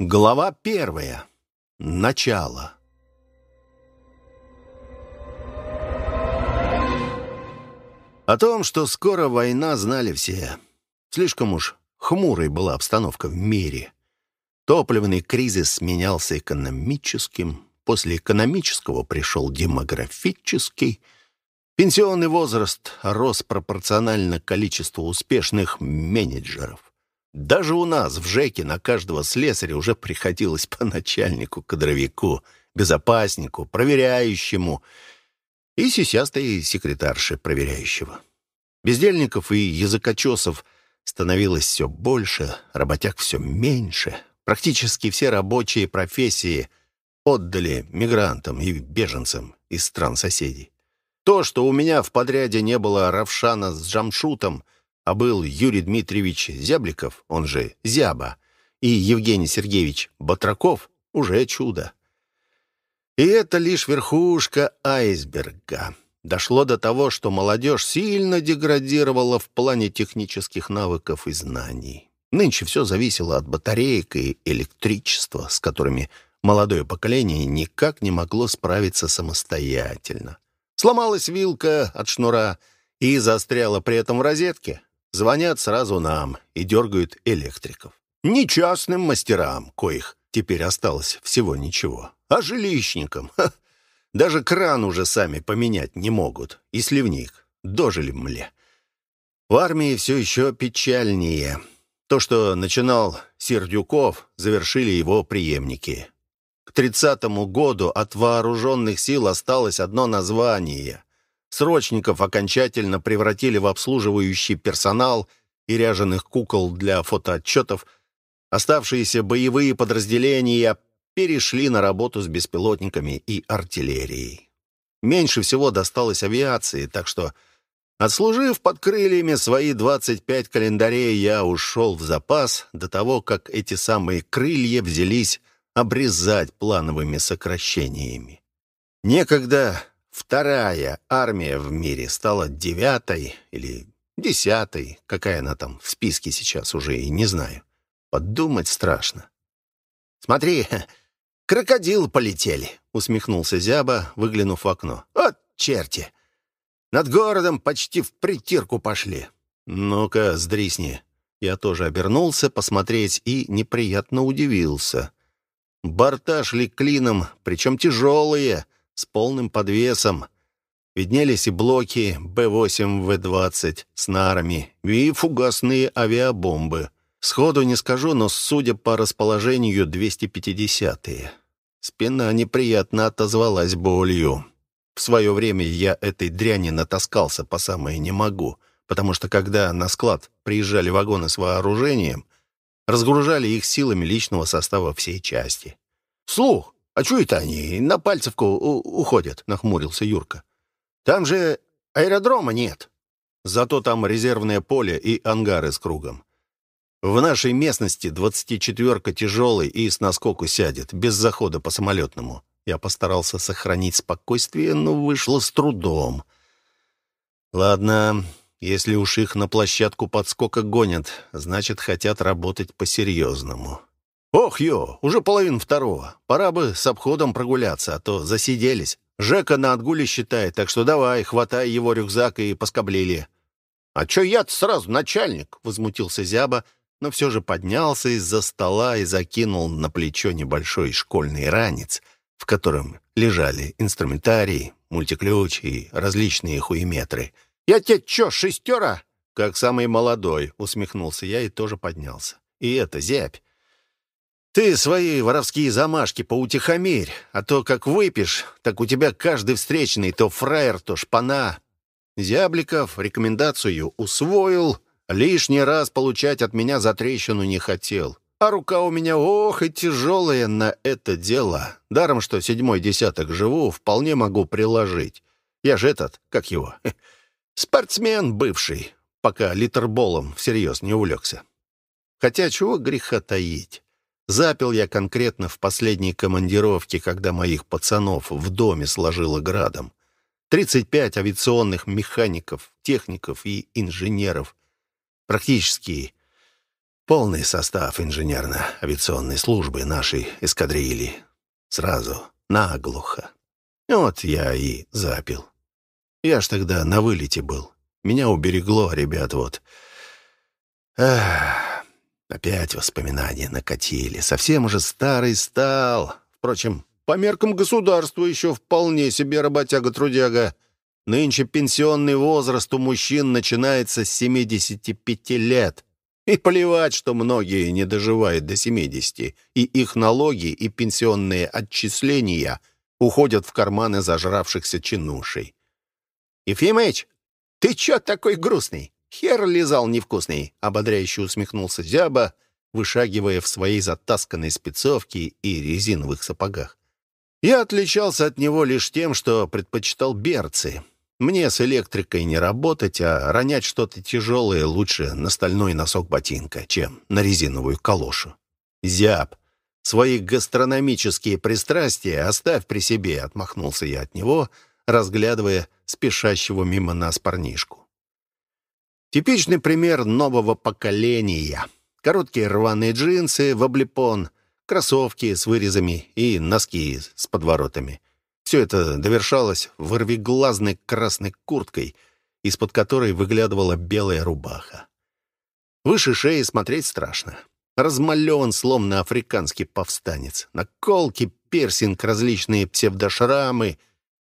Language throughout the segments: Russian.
Глава первая. Начало. О том, что скоро война, знали все. Слишком уж хмурой была обстановка в мире. Топливный кризис сменялся экономическим, после экономического пришел демографический. Пенсионный возраст рос пропорционально количеству успешных менеджеров. Даже у нас в ЖЭКе на каждого слесаря уже приходилось по начальнику, кадровику, безопаснику, проверяющему и сисястой секретарше проверяющего. Бездельников и языкочесов становилось все больше, работяг все меньше. Практически все рабочие профессии отдали мигрантам и беженцам из стран соседей. То, что у меня в подряде не было Равшана с Джамшутом, а был Юрий Дмитриевич Зябликов, он же Зяба, и Евгений Сергеевич Батраков, уже чудо. И это лишь верхушка айсберга. Дошло до того, что молодежь сильно деградировала в плане технических навыков и знаний. Нынче все зависело от батареек и электричества, с которыми молодое поколение никак не могло справиться самостоятельно. Сломалась вилка от шнура и застряла при этом в розетке. Звонят сразу нам и дергают электриков. Не частным мастерам, коих теперь осталось всего ничего, а жилищникам. Ха. Даже кран уже сами поменять не могут. И сливник. Дожили мле. В армии все еще печальнее. То, что начинал Сердюков, завершили его преемники. К тридцатому году от вооруженных сил осталось одно название. Срочников окончательно превратили в обслуживающий персонал и ряженых кукол для фотоотчетов. Оставшиеся боевые подразделения перешли на работу с беспилотниками и артиллерией. Меньше всего досталось авиации, так что, отслужив под крыльями свои 25 календарей, я ушел в запас до того, как эти самые крылья взялись обрезать плановыми сокращениями. Некогда вторая армия в мире стала девятой или десятой, какая она там в списке сейчас уже и не знаю. Подумать страшно. «Смотри, крокодил полетели», — усмехнулся Зяба, выглянув в окно. «Вот черти! Над городом почти в притирку пошли». «Ну-ка, сдрисни». Я тоже обернулся посмотреть и неприятно удивился. Борта шли клином, причем тяжелые, с полным подвесом. Виднелись и блоки Б-8В-20 с нарами и фугасные авиабомбы. Сходу не скажу, но, судя по расположению, 250-е. Спина неприятно отозвалась болью. В свое время я этой дряни натаскался по самое не могу, потому что когда на склад приезжали вагоны с вооружением, разгружали их силами личного состава всей части. «Слух, а что это они на Пальцевку уходят?» — нахмурился Юрка. «Там же аэродрома нет. Зато там резервное поле и ангары с кругом. В нашей местности двадцати четверка тяжелый и с наскоку сядет, без захода по самолетному. Я постарался сохранить спокойствие, но вышло с трудом. Ладно, если уж их на площадку подскока гонят, значит, хотят работать по-серьезному. «Ох, ё, уже половина второго. Пора бы с обходом прогуляться, а то засиделись. Жека на отгуле считает, так что давай, хватай его рюкзак и поскоблили». «А чё я-то сразу начальник?» — возмутился Зяба, но все же поднялся из-за стола и закинул на плечо небольшой школьный ранец, в котором лежали инструментарий, мультиключ и различные хуеметры — «Я тебе чё, шестера?» «Как самый молодой», — усмехнулся я и тоже поднялся. «И это, зябь, ты свои воровские замашки поутихомирь, а то как выпьешь, так у тебя каждый встречный то фраер, то шпана». Зябликов рекомендацию усвоил, лишний раз получать от меня за трещину не хотел. А рука у меня ох и тяжелая на это дело. Даром, что седьмой десяток живу, вполне могу приложить. Я же этот, как его, Спортсмен бывший, пока литерболом всерьез не увлекся. Хотя чего греха таить. Запил я конкретно в последней командировке, когда моих пацанов в доме сложило градом. 35 авиационных механиков, техников и инженеров. Практически Полный состав инженерно-авиационной службы нашей эскадрильи. Сразу, наглухо. Вот я и запил. Я ж тогда на вылете был. Меня уберегло, ребят, вот. Эх, опять воспоминания накатили. Совсем уже старый стал. Впрочем, по меркам государства еще вполне себе работяга-трудяга. Нынче пенсионный возраст у мужчин начинается с 75 лет. И плевать, что многие не доживают до 70, и их налоги и пенсионные отчисления уходят в карманы зажравшихся чинушей. «Ефимыч, ты чё такой грустный? Хер лизал невкусный!» — ободряюще усмехнулся Зяба, вышагивая в своей затасканной спецовке и резиновых сапогах. Я отличался от него лишь тем, что предпочитал берцы — мне с электрикой не работать, а ронять что-то тяжелое лучше на стальной носок ботинка, чем на резиновую калошу. Зяб, свои гастрономические пристрастия оставь при себе, отмахнулся я от него, разглядывая спешащего мимо нас парнишку. Типичный пример нового поколения. Короткие рваные джинсы в облепон, кроссовки с вырезами и носки с подворотами. Все это довершалось вырвиглазной красной курткой, из-под которой выглядывала белая рубаха. Выше шеи смотреть страшно. Размалеван, словно африканский повстанец. Наколки, пирсинг, различные псевдошрамы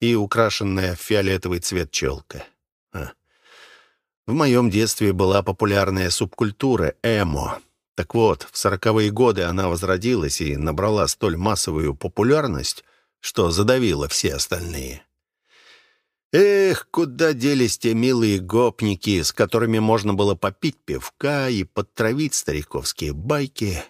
и украшенная фиолетовый цвет челка. В моем детстве была популярная субкультура эмо. Так вот, в сороковые годы она возродилась и набрала столь массовую популярность, что задавило все остальные. Эх, куда делись те милые гопники, с которыми можно было попить пивка и подтравить стариковские байки.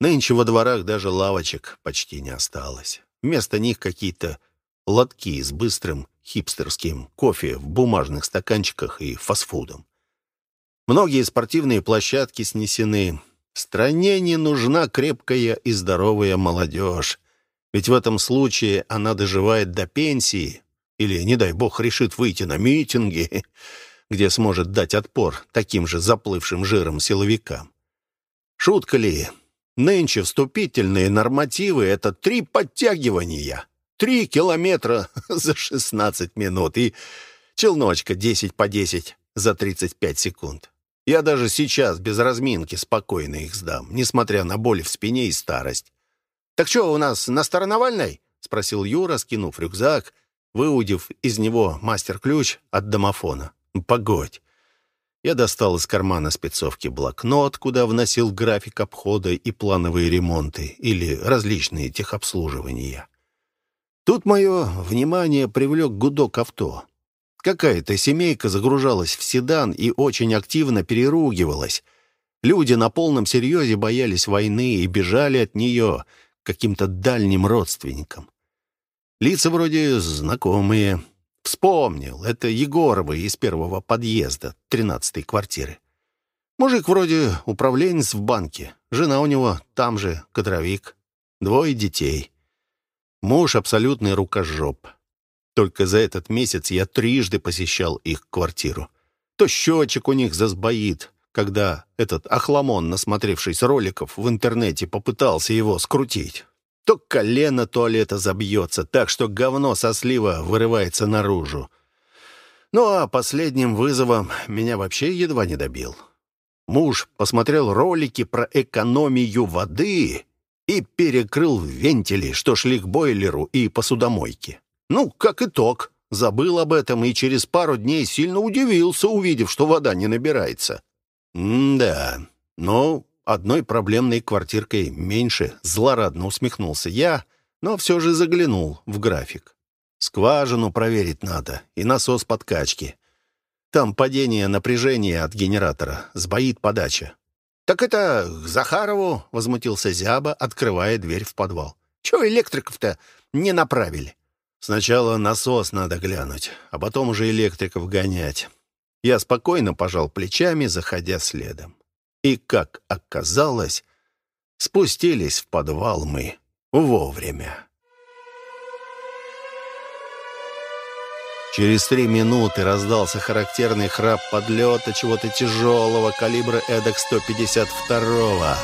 Нынче во дворах даже лавочек почти не осталось. Вместо них какие-то лотки с быстрым хипстерским кофе в бумажных стаканчиках и фастфудом. Многие спортивные площадки снесены. Стране не нужна крепкая и здоровая молодежь. Ведь в этом случае она доживает до пенсии или, не дай бог, решит выйти на митинги, где сможет дать отпор таким же заплывшим жиром силовикам. Шутка ли? Нынче вступительные нормативы — это три подтягивания, три километра за 16 минут и челночка 10 по 10 за 35 секунд. Я даже сейчас без разминки спокойно их сдам, несмотря на боль в спине и старость. «Так что у нас на Старонавальной?» — спросил Юра, скинув рюкзак, выудив из него мастер-ключ от домофона. «Погодь». Я достал из кармана спецовки блокнот, куда вносил график обхода и плановые ремонты или различные техобслуживания. Тут мое внимание привлек гудок авто. Какая-то семейка загружалась в седан и очень активно переругивалась. Люди на полном серьезе боялись войны и бежали от нее — каким-то дальним родственникам. Лица вроде знакомые. Вспомнил, это Егоровы из первого подъезда, тринадцатой квартиры. Мужик вроде управленец в банке. Жена у него там же, кадровик. Двое детей. Муж абсолютный рукожоп. Только за этот месяц я трижды посещал их квартиру. То счетчик у них засбоит, когда этот охламон, насмотревшись роликов в интернете, попытался его скрутить. То колено туалета забьется, так что говно со слива вырывается наружу. Ну а последним вызовом меня вообще едва не добил. Муж посмотрел ролики про экономию воды и перекрыл вентили, что шли к бойлеру и посудомойке. Ну, как итог, забыл об этом и через пару дней сильно удивился, увидев, что вода не набирается. «Да, но одной проблемной квартиркой меньше», — злорадно усмехнулся я, но все же заглянул в график. «Скважину проверить надо и насос подкачки. Там падение напряжения от генератора, сбоит подача». «Так это к Захарову?» — возмутился Зяба, открывая дверь в подвал. «Чего электриков-то не направили?» «Сначала насос надо глянуть, а потом уже электриков гонять. Я спокойно пожал плечами, заходя следом. И, как оказалось, спустились в подвал мы вовремя. Через три минуты раздался характерный храп подлета чего-то тяжелого калибра эдак 152-го.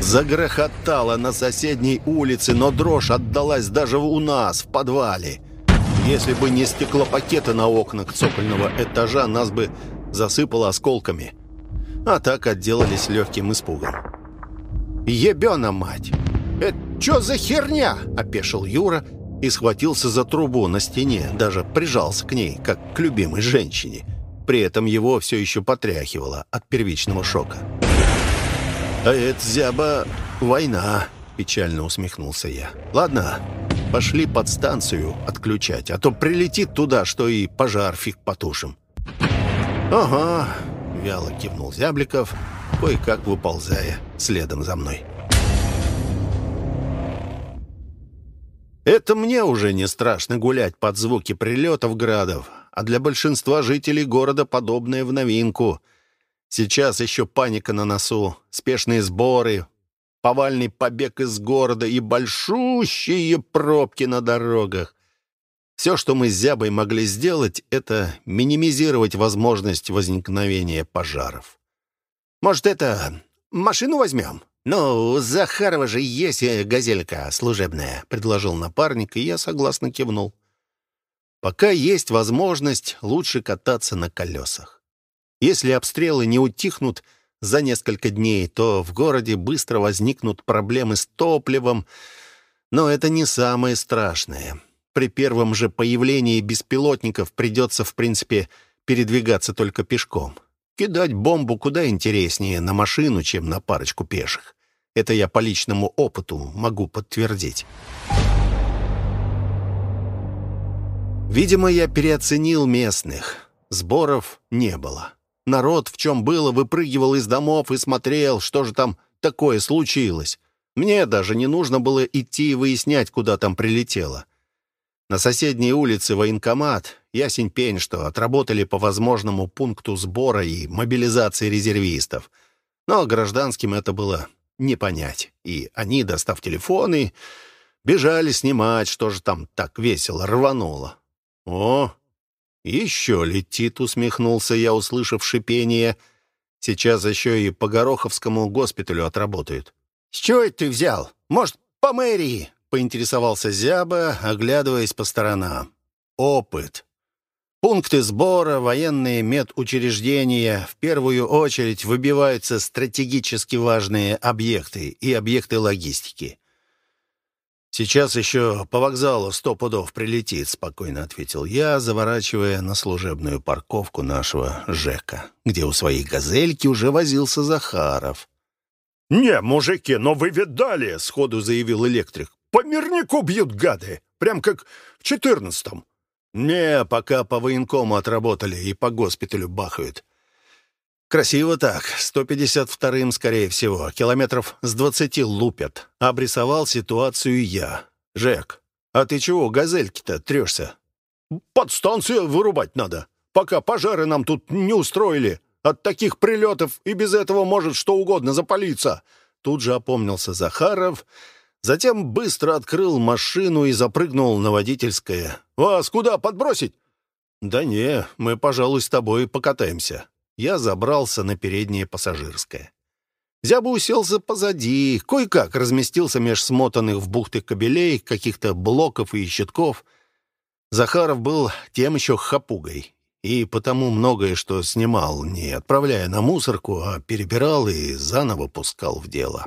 Загрохотало на соседней улице, но дрожь отдалась даже у нас, в подвале. Если бы не стеклопакеты на окнах цокольного этажа, нас бы засыпало осколками. А так отделались легким испугом. «Ебена мать! Это что за херня?» – опешил Юра и схватился за трубу на стене, даже прижался к ней, как к любимой женщине. При этом его все еще потряхивало от первичного шока. «А это, зяба, война», – печально усмехнулся я. «Ладно, пошли под станцию отключать, а то прилетит туда, что и пожар фиг потушим». «Ага», — вяло кивнул Зябликов, кое-как выползая следом за мной. Это мне уже не страшно гулять под звуки прилетов градов, а для большинства жителей города подобное в новинку — Сейчас еще паника на носу, спешные сборы, повальный побег из города и большущие пробки на дорогах. Все, что мы с Зябой могли сделать, это минимизировать возможность возникновения пожаров. «Может, это... машину возьмем?» «Ну, у Захарова же есть газелька служебная», — предложил напарник, и я согласно кивнул. «Пока есть возможность, лучше кататься на колесах. Если обстрелы не утихнут за несколько дней, то в городе быстро возникнут проблемы с топливом, но это не самое страшное. При первом же появлении беспилотников придется, в принципе, передвигаться только пешком. Кидать бомбу куда интереснее на машину, чем на парочку пеших. Это я по личному опыту могу подтвердить. Видимо, я переоценил местных. Сборов не было. Народ, в чем было, выпрыгивал из домов и смотрел, что же там такое случилось. Мне даже не нужно было идти и выяснять, куда там прилетело. На соседней улице военкомат, ясень пень, что отработали по возможному пункту сбора и мобилизации резервистов. Но гражданским это было не понять. И они, достав телефоны, бежали снимать, что же там так весело рвануло. О, «Еще летит», — усмехнулся я, услышав шипение. «Сейчас еще и по Гороховскому госпиталю отработают». «С чего это ты взял? Может, по мэрии?» — поинтересовался Зяба, оглядываясь по сторонам. «Опыт. Пункты сбора, военные медучреждения. В первую очередь выбиваются стратегически важные объекты и объекты логистики. «Сейчас еще по вокзалу сто пудов прилетит», — спокойно ответил я, заворачивая на служебную парковку нашего ЖЭКа, где у своей «Газельки» уже возился Захаров. «Не, мужики, но вы видали!» — сходу заявил электрик. «По мирнику бьют гады, прям как в четырнадцатом». «Не, пока по военкому отработали и по госпиталю бахают. Красиво так. 152-м, скорее всего. Километров с 20 лупят. Обрисовал ситуацию я. Жек, а ты чего газельки-то трешься? Подстанцию вырубать надо. Пока пожары нам тут не устроили. От таких прилетов и без этого может что угодно запалиться. Тут же опомнился Захаров, затем быстро открыл машину и запрыгнул на водительское. «Вас куда подбросить?» «Да не, мы, пожалуй, с тобой покатаемся» я забрался на переднее пассажирское. Зяба уселся позади, кое-как разместился меж смотанных в бухты кабелей, каких-то блоков и щитков. Захаров был тем еще хапугой, и потому многое, что снимал, не отправляя на мусорку, а перебирал и заново пускал в дело.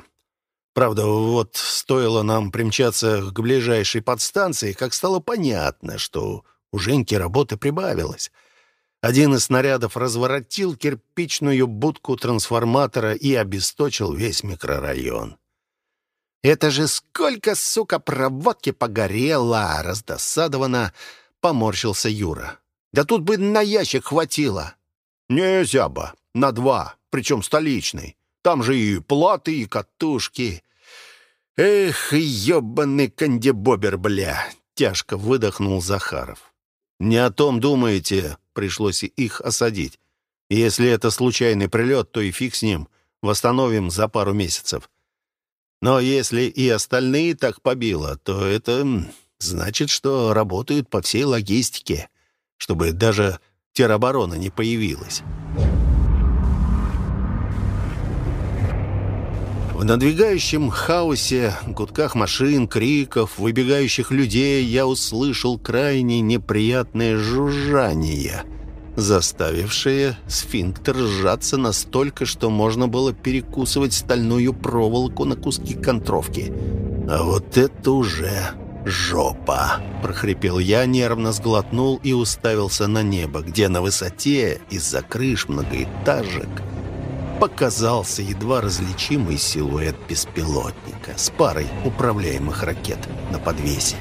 Правда, вот стоило нам примчаться к ближайшей подстанции, как стало понятно, что у Женьки работы прибавилось — один из снарядов разворотил кирпичную будку трансформатора и обесточил весь микрорайон. «Это же сколько, сука, проводки погорело!» — раздосадованно поморщился Юра. «Да тут бы на ящик хватило!» «Не, зяба, на два, причем столичный. Там же и платы, и катушки». «Эх, ебаный кандибобер, бля!» — тяжко выдохнул Захаров. «Не о том думаете, пришлось их осадить. Если это случайный прилет, то и фиг с ним. Восстановим за пару месяцев. Но если и остальные так побило, то это значит, что работают по всей логистике, чтобы даже тероборона не появилась. В надвигающем хаосе, гудках машин, криков, выбегающих людей я услышал крайне неприятное жужжание, заставившее сфинктер сжаться настолько, что можно было перекусывать стальную проволоку на куски контровки. А вот это уже жопа!» — прохрипел я, нервно сглотнул и уставился на небо, где на высоте из-за крыш многоэтажек — показался едва различимый силуэт беспилотника с парой управляемых ракет на подвесе.